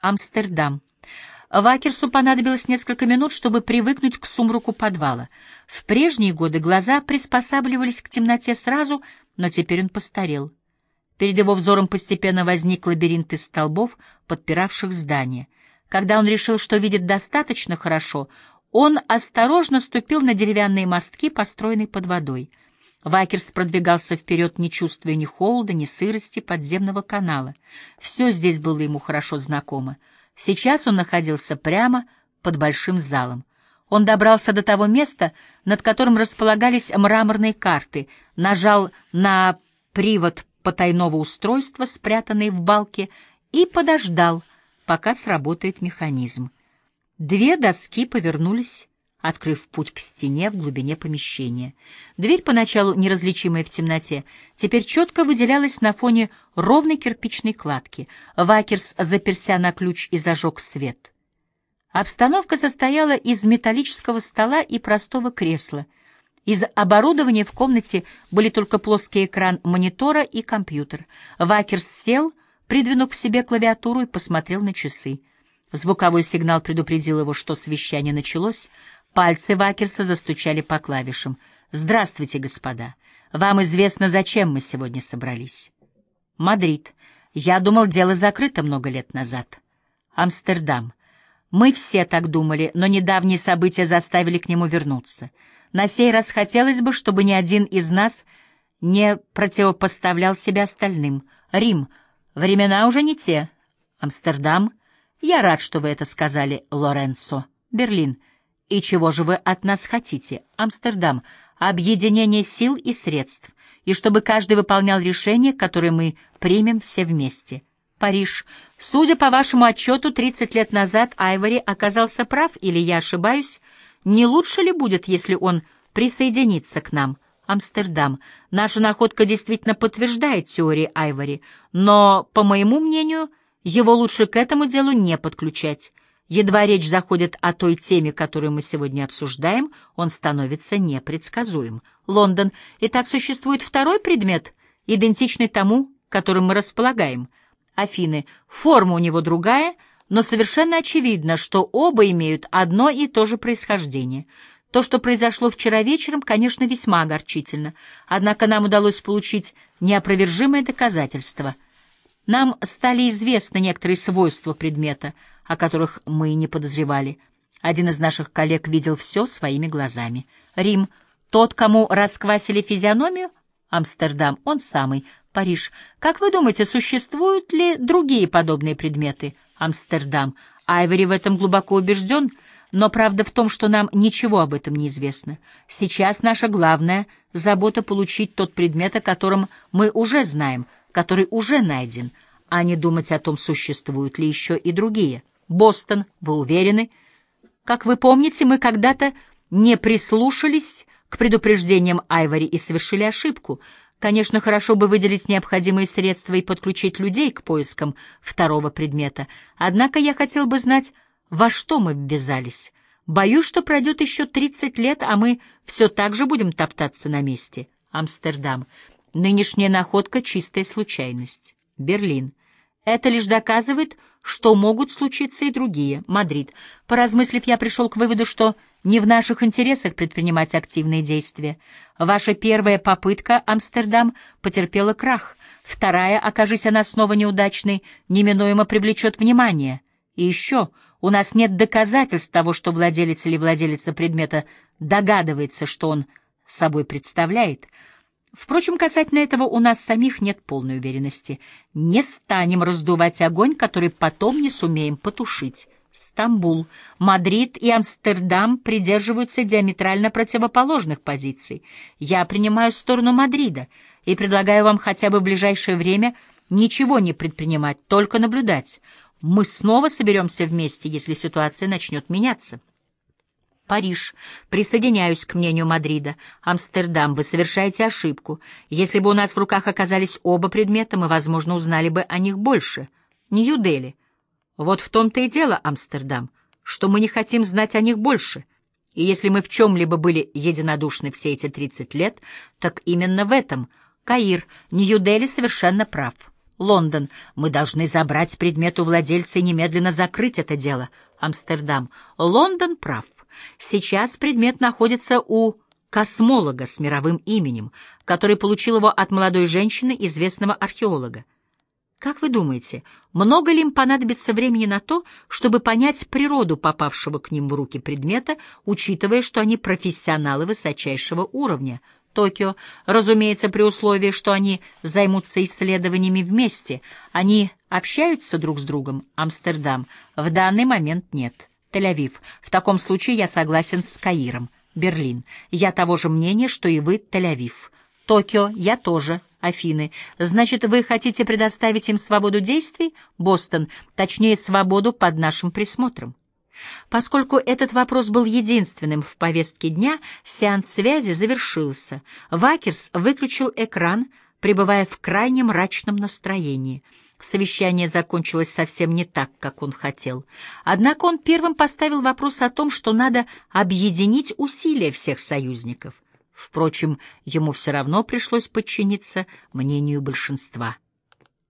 Амстердам. Вакерсу понадобилось несколько минут, чтобы привыкнуть к сумраку подвала. В прежние годы глаза приспосабливались к темноте сразу, но теперь он постарел. Перед его взором постепенно возник лабиринт из столбов, подпиравших здание. Когда он решил, что видит достаточно хорошо, он осторожно ступил на деревянные мостки, построенные под водой. Вакерс продвигался вперед, не чувствуя ни холода, ни сырости подземного канала. Все здесь было ему хорошо знакомо. Сейчас он находился прямо под большим залом. Он добрался до того места, над которым располагались мраморные карты, нажал на привод потайного устройства, спрятанный в балке, и подождал, пока сработает механизм. Две доски повернулись, открыв путь к стене в глубине помещения. Дверь, поначалу неразличимая в темноте, теперь четко выделялась на фоне ровной кирпичной кладки. Вакерс заперся на ключ и зажег свет. Обстановка состояла из металлического стола и простого кресла. Из оборудования в комнате были только плоский экран монитора и компьютер. Вакерс сел, придвинув к себе клавиатуру и посмотрел на часы. Звуковой сигнал предупредил его, что совещание началось. Пальцы Вакерса застучали по клавишам. «Здравствуйте, господа. Вам известно, зачем мы сегодня собрались?» «Мадрид. Я думал, дело закрыто много лет назад. Амстердам. Мы все так думали, но недавние события заставили к нему вернуться. На сей раз хотелось бы, чтобы ни один из нас не противопоставлял себя остальным. Рим. Времена уже не те. Амстердам. Я рад, что вы это сказали, Лоренцо. Берлин. И чего же вы от нас хотите? Амстердам. Объединение сил и средств. И чтобы каждый выполнял решение, которое мы примем все вместе. Париж. Судя по вашему отчету, 30 лет назад Айвори оказался прав, или я ошибаюсь? Не лучше ли будет, если он присоединится к нам? Амстердам. Наша находка действительно подтверждает теории Айвори, но, по моему мнению, его лучше к этому делу не подключать. Едва речь заходит о той теме, которую мы сегодня обсуждаем, он становится непредсказуем. Лондон. Итак, существует второй предмет, идентичный тому, которым мы располагаем. Афины. Форма у него другая, но совершенно очевидно, что оба имеют одно и то же происхождение. То, что произошло вчера вечером, конечно, весьма огорчительно, однако нам удалось получить неопровержимое доказательство — нам стали известны некоторые свойства предмета, о которых мы и не подозревали. Один из наших коллег видел все своими глазами. Рим. Тот, кому расквасили физиономию? Амстердам. Он самый. Париж. Как вы думаете, существуют ли другие подобные предметы? Амстердам. Айвори в этом глубоко убежден, но правда в том, что нам ничего об этом не известно. Сейчас наша главная забота — получить тот предмет, о котором мы уже знаем — который уже найден, а не думать о том, существуют ли еще и другие. Бостон, вы уверены? Как вы помните, мы когда-то не прислушались к предупреждениям Айвори и совершили ошибку. Конечно, хорошо бы выделить необходимые средства и подключить людей к поискам второго предмета. Однако я хотел бы знать, во что мы ввязались. Боюсь, что пройдет еще 30 лет, а мы все так же будем топтаться на месте. Амстердам. Нынешняя находка — чистая случайность. Берлин. Это лишь доказывает, что могут случиться и другие. Мадрид. Поразмыслив, я пришел к выводу, что не в наших интересах предпринимать активные действия. Ваша первая попытка, Амстердам, потерпела крах. Вторая, окажись она снова неудачной, неминуемо привлечет внимание. И еще, у нас нет доказательств того, что владелец или владелица предмета догадывается, что он собой представляет — Впрочем, касательно этого у нас самих нет полной уверенности. Не станем раздувать огонь, который потом не сумеем потушить. Стамбул, Мадрид и Амстердам придерживаются диаметрально противоположных позиций. Я принимаю сторону Мадрида и предлагаю вам хотя бы в ближайшее время ничего не предпринимать, только наблюдать. Мы снова соберемся вместе, если ситуация начнет меняться. Париж. Присоединяюсь к мнению Мадрида. Амстердам. Вы совершаете ошибку. Если бы у нас в руках оказались оба предмета, мы, возможно, узнали бы о них больше. Нью-Дели. Вот в том-то и дело, Амстердам, что мы не хотим знать о них больше. И если мы в чем-либо были единодушны все эти 30 лет, так именно в этом. Каир. Нью-Дели совершенно прав. Лондон. Мы должны забрать предмет у владельца и немедленно закрыть это дело. Амстердам. Лондон прав. Сейчас предмет находится у космолога с мировым именем, который получил его от молодой женщины, известного археолога. Как вы думаете, много ли им понадобится времени на то, чтобы понять природу попавшего к ним в руки предмета, учитывая, что они профессионалы высочайшего уровня? Токио, разумеется, при условии, что они займутся исследованиями вместе. Они общаются друг с другом? Амстердам. В данный момент нет. Тель-Авив. В таком случае я согласен с Каиром. Берлин. Я того же мнения, что и вы, Тель-Авив. Токио. Я тоже. Афины. Значит, вы хотите предоставить им свободу действий? Бостон. Точнее, свободу под нашим присмотром. Поскольку этот вопрос был единственным в повестке дня, сеанс связи завершился. Вакерс выключил экран, пребывая в крайне мрачном настроении. Совещание закончилось совсем не так, как он хотел. Однако он первым поставил вопрос о том, что надо объединить усилия всех союзников. Впрочем, ему все равно пришлось подчиниться мнению большинства.